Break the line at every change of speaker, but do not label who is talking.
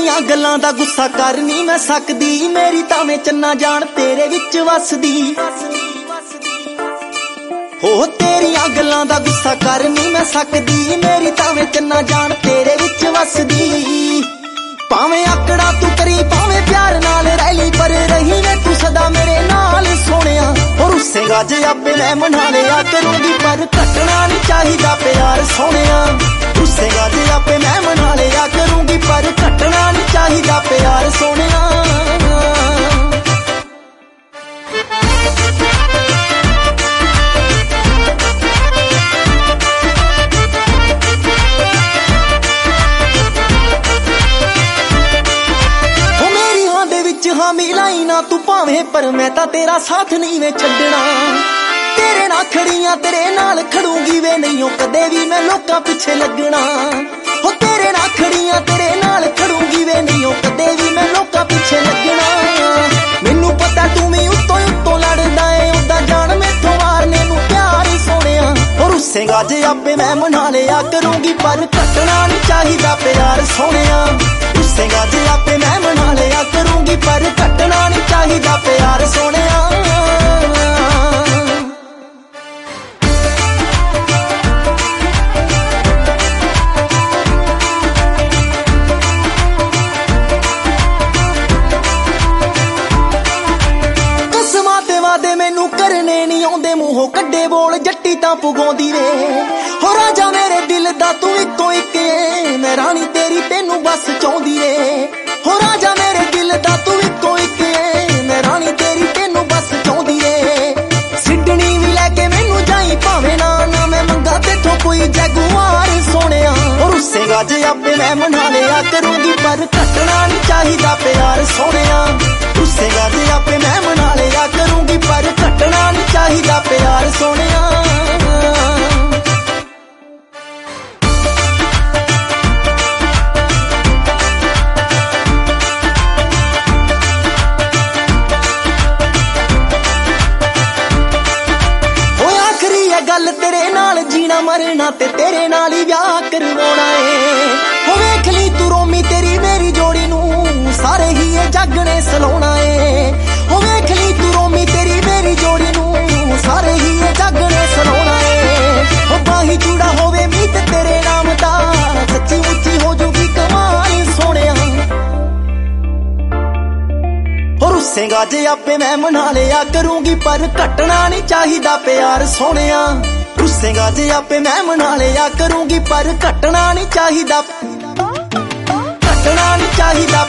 ਤੇਰੀਆਂ ਗੱਲਾਂ ਦਾ ਗੁੱਸਾ ਕਰ ਨਹੀਂ ਮੈਂ ਸਕਦੀ। ਮੇਰੀ ਤਾਂ ਮੈਂ ਚੰਨਾ ਜਾਣ ਤੇਰੇ ਵਿੱਚ ਵਸਦੀ। ਹੋ ਤੇਰੀਆਂ ਗੱਲਾਂ ਦਾ ਗੁੱਸਾ ਕਰ ਨਹੀਂ ਮੈਂ ਸਕਦੀ। ਮੇਰੀ ਤਾਂ ਮੈਂ ਚੰਨਾ ਜਾਣ ਤੇਰੇ ਵਿੱਚ ਵਸਦੀ। ਭਾਵੇਂ ਆਕੜਾ ਤੂੰ ਕਰੀ, ਭਾਵੇਂ ਪਿਆਰ ਨਾਲ ਰਹਿ ਲਈ, ਪਰ ਰਹੀ ਨੇ ਤੂੰ ਸਦਾ ਮੇਰੇ ਨਾਲ ਸੋਹਣਿਆ। ਹੋਰ ਉਸੇਗਾ ਜੇ ਆਪੇ ਮੈਂ ਮਨਾ ਲਿਆ ਕਰੂੰਗੀ ਪਰ ਘਟਣਾ ਨਹੀਂ ਚਾਹੀਦਾ ਪਿਆਰ ਸੋਹਣਿਆ। ਹਾਮੀ ਲਾਈ ਨਾ ਤੂੰ ਭਾਵੇਂ, ਪਰ ਮੈਂ ਤਾਂ ਤੇਰਾ ਸਾਥ ਨਹੀਂ ਵੇ ਛੱਡਣਾ। ਤੇਰੇ ਨਾਲ ਖੜੀਆਂ, ਤੇਰੇ ਨਾਲ ਖੜੂਗੀ ਵੇ, ਨਹੀਂ ਉਹ ਕਦੇ ਵੀ ਮੈਂ ਲੋਕਾਂ ਪਿੱਛੇ ਲੱਗਣਾ। ਹੋ ਤੇਰੇ ਨਾਲ ਖੜੀਆਂ ਔਰ ਜੇ ਆਪੇ ਮੈਂ ਮਨਾ ਲਿਆ ਕਰੂੰਗੀ, ਪਰ ਕੱਟਣਾ ਨਹੀਂ ਚਾਹੀਦਾ ਪਿਆਰ ਸੋਹਣਿਆ। ਉਸੇਗਾ ਜੇ ਆਪੇ ਮੈਂ ਮਨਾ ਲਿਆ ਕਰੂੰਗੀ, ਪਰ ਕੱਟਣਾ ਨਹੀਂ ਚਾਹੀਦਾ ਪਿਆਰ ਸੋਹਣਿਆ। ਨਹੀਂ ਆਉਂਦੇ ਮੂੰਹੋਂ ਕੱਢੇ ਬੋਲ ਜੱਟੀ ਤਾਂ ਪੁਗਾਉਂਦੀ ਵੇ। ਹੋ ਰਾਜਾ ਮੇਰੇ ਦਿਲ ਦਾ ਤੂੰ ਇੱਕੋ ਇੱਕ ਏ। ਮੈਂ ਰਾਣੀ ਤੇਰੀ ਤੈਨੂੰ ਬਸ ਚਾਹੁੰਦੀ ਏ। ਹੋ ਰਾਜਾ ਮੇਰੇ ਦਿਲ ਦਾ ਤੂੰ ਇੱਕੋ ਇੱਕ ਏ। ਮੈਂ ਰਾਣੀ ਤੇਰੀ ਤੈਨੂੰ ਬਸ ਚਾਹੁੰਦੀ ਏ। ਸਿੱਡਣੀ ਵੀ ਲੈ ਕੇ ਮੈਨੂੰ ਜਾਈ ਭਾਵੇਂ ਨਾ ਨਾ ਮੈਂ ਮੰਗਾ ਤੇਥੋਂ ਕੋਈ ਜਗੂਆਰ ਸੋਹਣਿਆ। ਔਰ ਜੇ ਆਪੇ ਮੈਂ ਮਨਾ ਲਿਆ, ਕਰੂੰਗੀ ਪਰ ਕੱਟਣਾ ਨਹੀਂ ਚਾਹੀਦਾ ਪਿਆਰ ਸੋਹਣਿਆ। ਗੱਲ ਤੇਰੇ ਨਾਲ, ਜੀਣਾ ਮਰਨਾ ਤੇ ਤੇਰੇ ਨਾਲ ਹੀ ਵਿਆਹ ਕਰਵਾਉਣਾ ਏ। ਹੋ ਵੇਖ ਲਈ ਤੂੰ ਰੋਮੀ, ਤੇਰੀ ਮੇਰੀ ਜੋੜੀ ਨੂੰ, ਸਾਰੇ ਹੀ ਇਹ ਜੱਗ ਹੋਰ ਉਸੇਗਾ ਜੇ ਆਪੇ ਮੈਂ ਮਨਾ ਲਿਆ ਕਰੂੰਗੀ, ਪਰ ਘਟਣਾ ਨਹੀਂ ਚਾਹੀਦਾ ਪਿਆਰ ਸੋਹਣਿਆ। ਰੁੱਸੇਗਾ ਜੇ ਆਪੇ ਮੈਂ ਮਨਾ ਲਿਆ ਕਰੂੰਗੀ, ਪਰ ਘਟਣਾ ਨਹੀਂ ਚਾਹੀਦਾ। ਘਟਣਾ ਨਹੀਂ ਚਾਹੀਦਾ